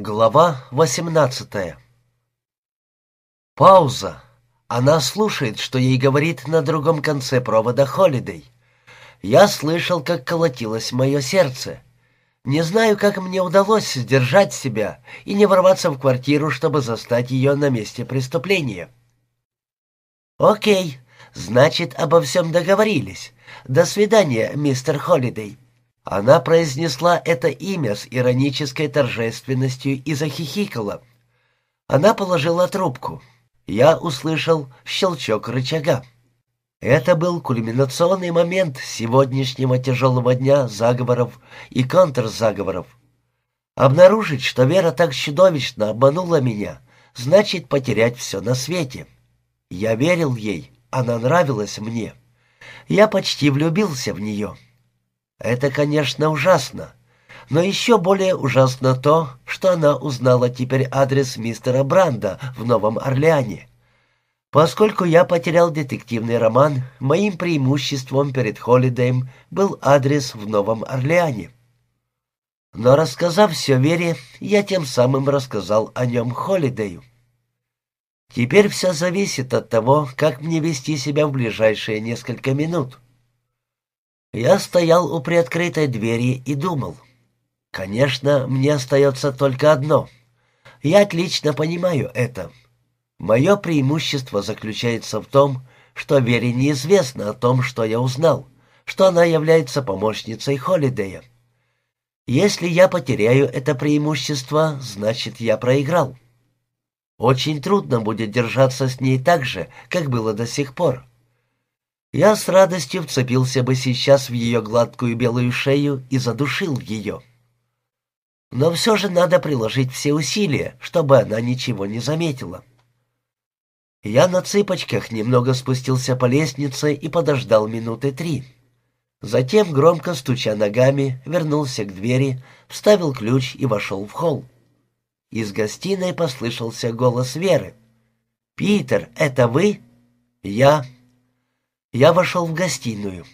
Глава восемнадцатая Пауза. Она слушает, что ей говорит на другом конце провода Холидей. Я слышал, как колотилось мое сердце. Не знаю, как мне удалось сдержать себя и не ворваться в квартиру, чтобы застать ее на месте преступления. «Окей, значит, обо всем договорились. До свидания, мистер Холидей». Она произнесла это имя с иронической торжественностью и захихикала. Она положила трубку. Я услышал щелчок рычага. Это был кульминационный момент сегодняшнего тяжелого дня заговоров и контрзаговоров. Обнаружить, что Вера так чудовищно обманула меня, значит потерять все на свете. Я верил ей, она нравилась мне. Я почти влюбился в нее. Это, конечно, ужасно. Но еще более ужасно то, что она узнала теперь адрес мистера Бранда в Новом Орлеане. Поскольку я потерял детективный роман, моим преимуществом перед Холидеем был адрес в Новом Орлеане. Но рассказав все Вере, я тем самым рассказал о нем Холидею. Теперь все зависит от того, как мне вести себя в ближайшие несколько минут. Я стоял у приоткрытой двери и думал. Конечно, мне остается только одно. Я отлично понимаю это. Мое преимущество заключается в том, что Вере неизвестно о том, что я узнал, что она является помощницей Холидея. Если я потеряю это преимущество, значит, я проиграл. Очень трудно будет держаться с ней так же, как было до сих пор. Я с радостью вцепился бы сейчас в ее гладкую белую шею и задушил ее. Но все же надо приложить все усилия, чтобы она ничего не заметила. Я на цыпочках немного спустился по лестнице и подождал минуты три. Затем, громко стуча ногами, вернулся к двери, вставил ключ и вошел в холл. Из гостиной послышался голос Веры. «Питер, это вы?» «Я», я вошел в гостиную.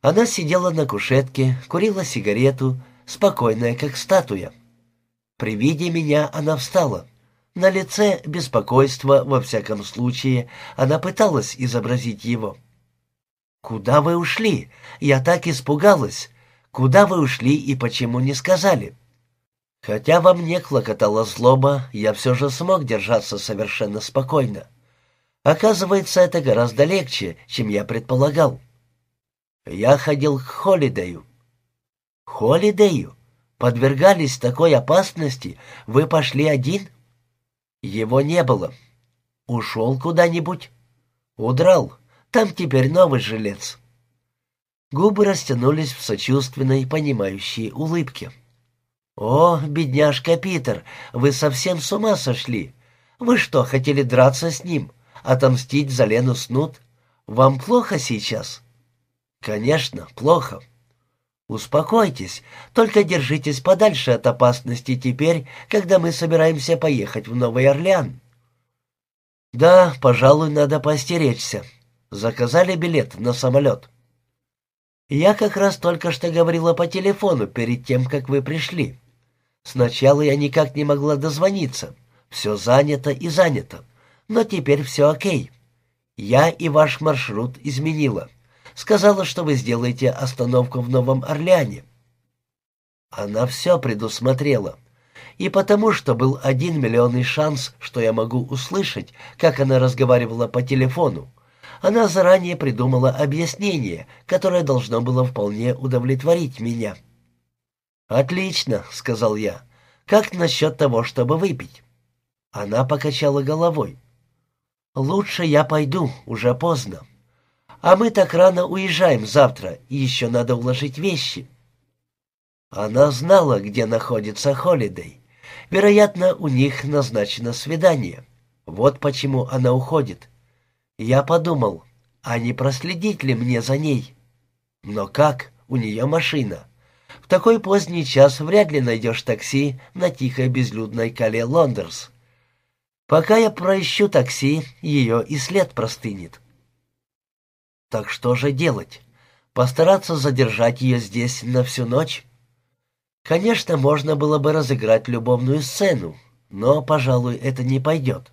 Она сидела на кушетке, курила сигарету, спокойная, как статуя. При виде меня она встала. На лице беспокойство, во всяком случае, она пыталась изобразить его. «Куда вы ушли? Я так испугалась. Куда вы ушли и почему не сказали?» Хотя во мне клокотала злоба, я все же смог держаться совершенно спокойно. Оказывается, это гораздо легче, чем я предполагал. Я ходил к Холидею. Холидею? Подвергались такой опасности? Вы пошли один? Его не было. Ушел куда-нибудь? Удрал. Там теперь новый жилец. Губы растянулись в сочувственной, понимающей улыбке. «О, бедняжка Питер, вы совсем с ума сошли! Вы что, хотели драться с ним? Отомстить за Лену Снут? Вам плохо сейчас?» «Конечно, плохо». «Успокойтесь, только держитесь подальше от опасности теперь, когда мы собираемся поехать в Новый Орлеан». «Да, пожалуй, надо постеречься. Заказали билет на самолет». «Я как раз только что говорила по телефону перед тем, как вы пришли. Сначала я никак не могла дозвониться. Все занято и занято но теперь все окей. Я и ваш маршрут изменила. Сказала, что вы сделаете остановку в Новом Орлеане. Она все предусмотрела. И потому, что был один миллионный шанс, что я могу услышать, как она разговаривала по телефону, она заранее придумала объяснение, которое должно было вполне удовлетворить меня. «Отлично», — сказал я. «Как насчет того, чтобы выпить?» Она покачала головой. «Лучше я пойду, уже поздно. А мы так рано уезжаем завтра, и еще надо уложить вещи». Она знала, где находится Холидей. Вероятно, у них назначено свидание. Вот почему она уходит. Я подумал, а не проследить ли мне за ней? Но как? У нее машина. В такой поздний час вряд ли найдешь такси на тихой безлюдной кале Лондерс. Пока я проищу такси, ее и след простынет. Так что же делать? Постараться задержать ее здесь на всю ночь? Конечно, можно было бы разыграть любовную сцену, но, пожалуй, это не пойдет.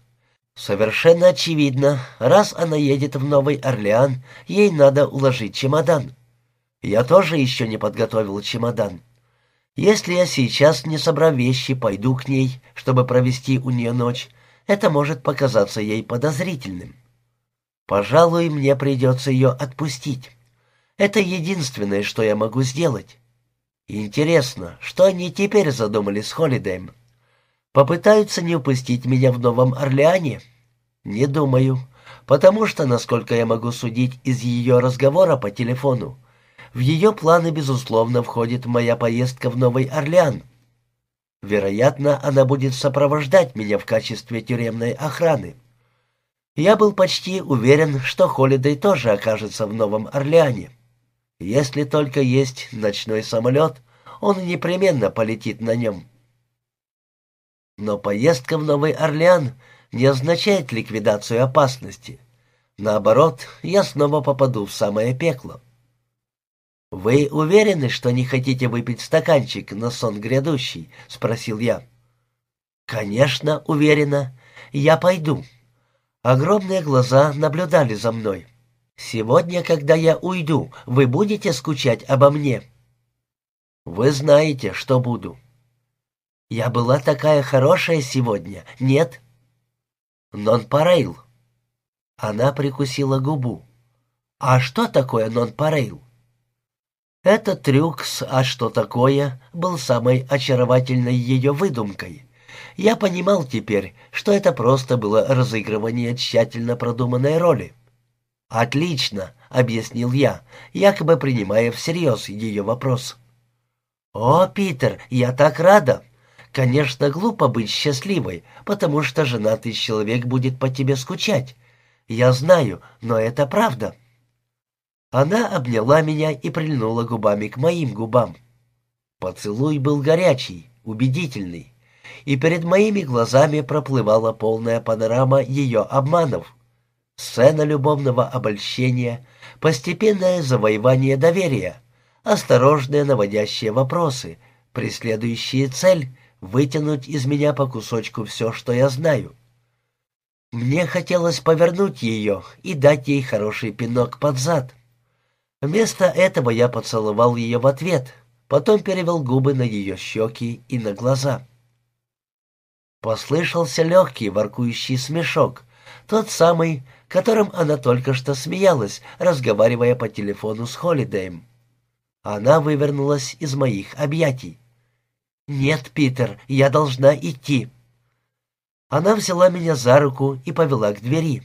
Совершенно очевидно, раз она едет в Новый Орлеан, ей надо уложить чемодан. Я тоже еще не подготовил чемодан. Если я сейчас, не собрав вещи, пойду к ней, чтобы провести у нее ночь, это может показаться ей подозрительным. Пожалуй, мне придется ее отпустить. Это единственное, что я могу сделать. Интересно, что они теперь задумали с Холидеем? Попытаются не упустить меня в Новом Орлеане? Не думаю, потому что, насколько я могу судить из ее разговора по телефону, в ее планы, безусловно, входит моя поездка в Новый Орлеан. Вероятно, она будет сопровождать меня в качестве тюремной охраны. Я был почти уверен, что Холидей тоже окажется в Новом Орлеане. Если только есть ночной самолет, он непременно полетит на нем. Но поездка в Новый Орлеан не означает ликвидацию опасности. Наоборот, я снова попаду в самое пекло. «Вы уверены, что не хотите выпить стаканчик на сон грядущий?» — спросил я. «Конечно, уверена. Я пойду». Огромные глаза наблюдали за мной. «Сегодня, когда я уйду, вы будете скучать обо мне?» «Вы знаете, что буду». «Я была такая хорошая сегодня, нет?» «Нон-парейл». Она прикусила губу. «А что такое нон-парейл?» Этот трюк с «а что такое» был самой очаровательной ее выдумкой. Я понимал теперь, что это просто было разыгрывание тщательно продуманной роли. «Отлично», — объяснил я, якобы принимая всерьез ее вопрос. «О, Питер, я так рада! Конечно, глупо быть счастливой, потому что женатый человек будет по тебе скучать. Я знаю, но это правда». Она обняла меня и прильнула губами к моим губам. Поцелуй был горячий, убедительный и перед моими глазами проплывала полная панорама ее обманов. Сцена любовного обольщения, постепенное завоевание доверия, осторожные наводящие вопросы, преследующие цель вытянуть из меня по кусочку все, что я знаю. Мне хотелось повернуть ее и дать ей хороший пинок под зад. Вместо этого я поцеловал ее в ответ, потом перевел губы на ее щеки и на глаза. Послышался легкий воркующий смешок, тот самый, которым она только что смеялась, разговаривая по телефону с Холидеем. Она вывернулась из моих объятий. «Нет, Питер, я должна идти». Она взяла меня за руку и повела к двери.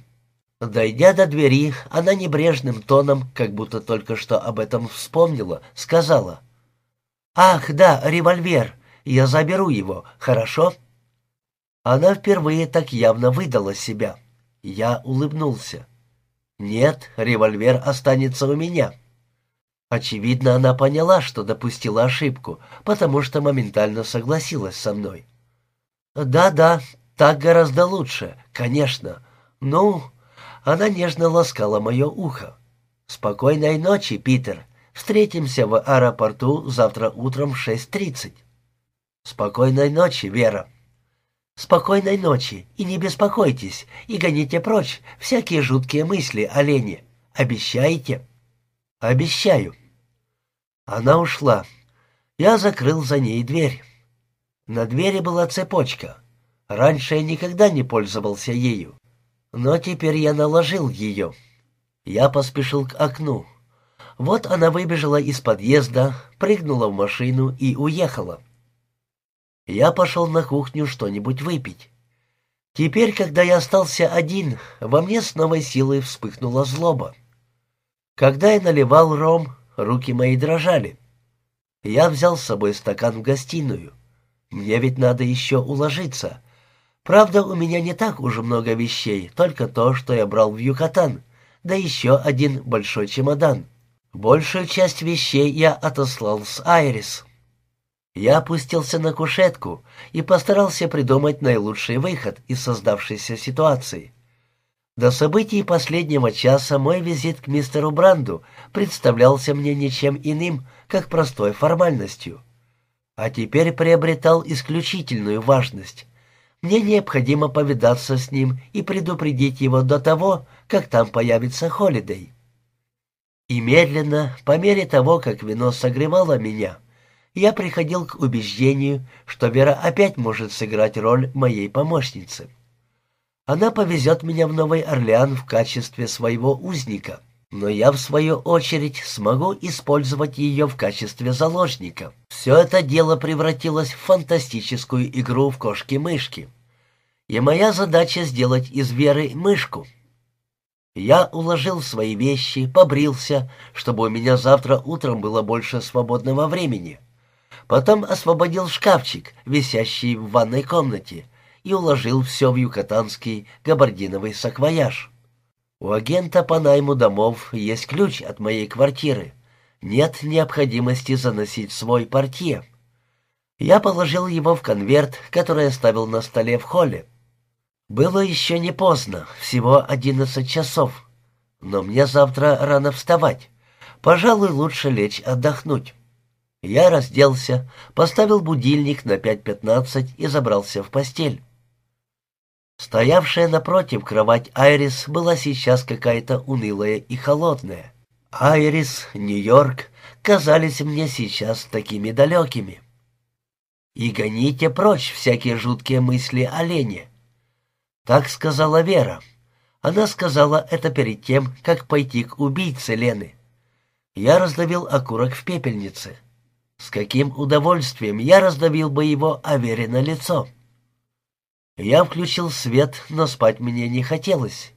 Дойдя до двери, она небрежным тоном, как будто только что об этом вспомнила, сказала. «Ах, да, револьвер, я заберу его, хорошо?» Она впервые так явно выдала себя. Я улыбнулся. «Нет, револьвер останется у меня». Очевидно, она поняла, что допустила ошибку, потому что моментально согласилась со мной. «Да-да, так гораздо лучше, конечно. Ну...» Она нежно ласкала мое ухо. «Спокойной ночи, Питер. Встретимся в аэропорту завтра утром в 6.30». «Спокойной ночи, Вера». Спокойной ночи и не беспокойтесь, и гоните прочь всякие жуткие мысли о Лене. Обещаете?» «Обещаю». Она ушла. Я закрыл за ней дверь. На двери была цепочка. Раньше я никогда не пользовался ею. Но теперь я наложил ее. Я поспешил к окну. Вот она выбежала из подъезда, прыгнула в машину и уехала. Я пошел на кухню что-нибудь выпить. Теперь, когда я остался один, во мне с новой силой вспыхнула злоба. Когда я наливал ром, руки мои дрожали. Я взял с собой стакан в гостиную. Мне ведь надо еще уложиться. Правда, у меня не так уже много вещей, только то, что я брал в Юкатан, да еще один большой чемодан. Большую часть вещей я отослал с Айрис. Я опустился на кушетку и постарался придумать наилучший выход из создавшейся ситуации. До событий последнего часа мой визит к мистеру Бранду представлялся мне ничем иным, как простой формальностью. а теперь приобретал исключительную важность. Мне необходимо повидаться с ним и предупредить его до того, как там появится Холидей. И медленно, по мере того, как вино согревало меня, я приходил к убеждению, что Вера опять может сыграть роль моей помощницы. Она повезет меня в Новый Орлеан в качестве своего узника, но я, в свою очередь, смогу использовать ее в качестве заложника. Все это дело превратилось в фантастическую игру в кошки-мышки и моя задача сделать из Веры мышку. Я уложил свои вещи, побрился, чтобы у меня завтра утром было больше свободного времени. Потом освободил шкафчик, висящий в ванной комнате, и уложил все в юкатанский габардиновый саквояж. У агента по найму домов есть ключ от моей квартиры. Нет необходимости заносить свой портье. Я положил его в конверт, который оставил на столе в холле. Было еще не поздно, всего одиннадцать часов. Но мне завтра рано вставать. Пожалуй, лучше лечь отдохнуть. Я разделся, поставил будильник на пять пятнадцать и забрался в постель. Стоявшая напротив кровать Айрис была сейчас какая-то унылая и холодная. Айрис, Нью-Йорк казались мне сейчас такими далекими. И гоните прочь всякие жуткие мысли о Лене. Так сказала Вера. Она сказала это перед тем, как пойти к убийце Лены. Я раздавил окурок в пепельнице. С каким удовольствием я раздавил бы его о Вере на лицо. Я включил свет, но спать мне не хотелось.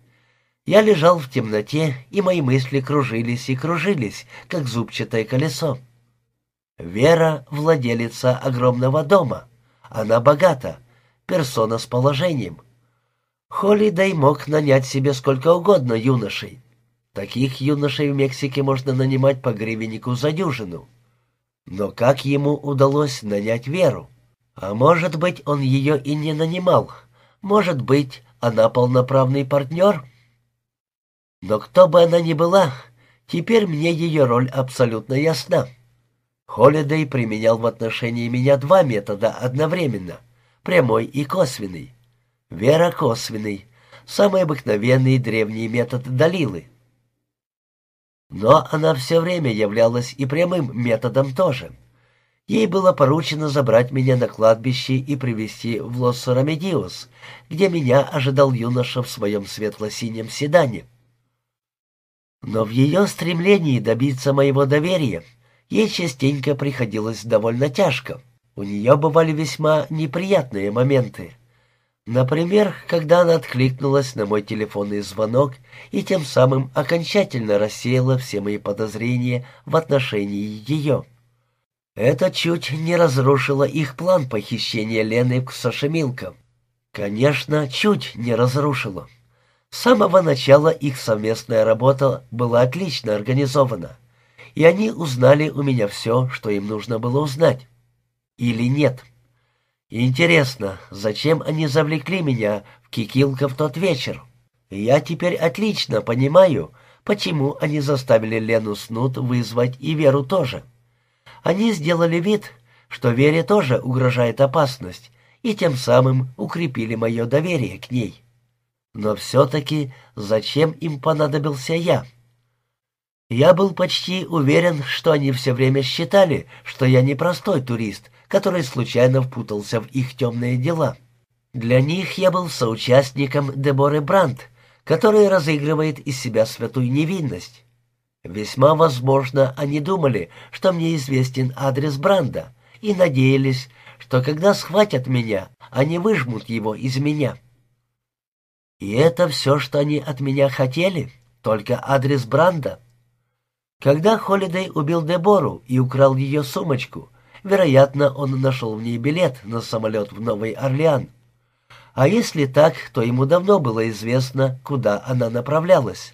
Я лежал в темноте, и мои мысли кружились и кружились, как зубчатое колесо. Вера — владелица огромного дома. Она богата, персона с положением — Холидей мог нанять себе сколько угодно юношей. Таких юношей в Мексике можно нанимать по гривеннику за дюжину. Но как ему удалось нанять Веру? А может быть, он ее и не нанимал. Может быть, она полноправный партнер? Но кто бы она ни была, теперь мне ее роль абсолютно ясна. Холидей применял в отношении меня два метода одновременно — прямой и косвенный. Вера косвенный, самый обыкновенный древний метод Далилы. Но она все время являлась и прямым методом тоже. Ей было поручено забрать меня на кладбище и привезти в Лос-Рамедиос, где меня ожидал юноша в своем светло-синем седане. Но в ее стремлении добиться моего доверия ей частенько приходилось довольно тяжко. У нее бывали весьма неприятные моменты. Например, когда она откликнулась на мой телефонный звонок и тем самым окончательно рассеяла все мои подозрения в отношении ее. Это чуть не разрушило их план похищения Лены к Сашемилкам. Конечно, чуть не разрушило. С самого начала их совместная работа была отлично организована, и они узнали у меня все, что им нужно было узнать. Или нет. Интересно, зачем они завлекли меня в Кикилка в тот вечер? Я теперь отлично понимаю, почему они заставили Лену Снут вызвать и Веру тоже. Они сделали вид, что Вере тоже угрожает опасность, и тем самым укрепили мое доверие к ней. Но все-таки зачем им понадобился я? Я был почти уверен, что они все время считали, что я не простой турист, который случайно впутался в их темные дела. Для них я был соучастником Деборы Брандт, который разыгрывает из себя святую невинность. Весьма возможно, они думали, что мне известен адрес Бранда, и надеялись, что когда схватят меня, они выжмут его из меня. И это все, что они от меня хотели, только адрес Бранда. Когда Холидей убил Дебору и украл ее сумочку, Вероятно, он нашел в ней билет на самолет в Новый Орлеан. А если так, то ему давно было известно, куда она направлялась.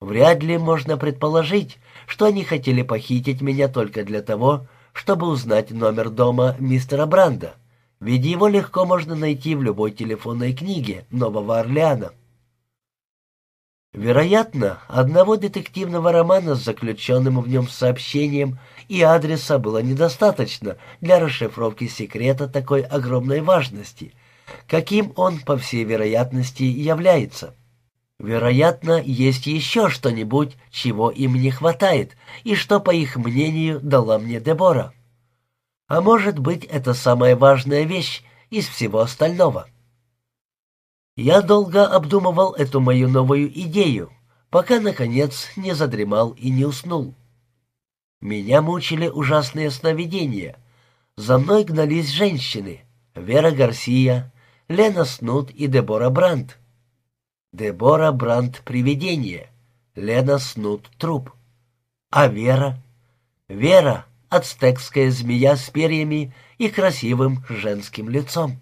Вряд ли можно предположить, что они хотели похитить меня только для того, чтобы узнать номер дома мистера Бранда, ведь его легко можно найти в любой телефонной книге Нового Орлеана. Вероятно, одного детективного романа с заключенным в нем сообщением и адреса было недостаточно для расшифровки секрета такой огромной важности, каким он, по всей вероятности, является. Вероятно, есть еще что-нибудь, чего им не хватает, и что, по их мнению, дала мне Дебора. А может быть, это самая важная вещь из всего остального. Я долго обдумывал эту мою новую идею, пока, наконец, не задремал и не уснул. Меня мучили ужасные сновидения. За мной гнались женщины — Вера Гарсия, Лена Снут и Дебора Брандт. Дебора Брандт — привидение, Лена Снут — труп. А Вера? Вера — ацтекская змея с перьями и красивым женским лицом.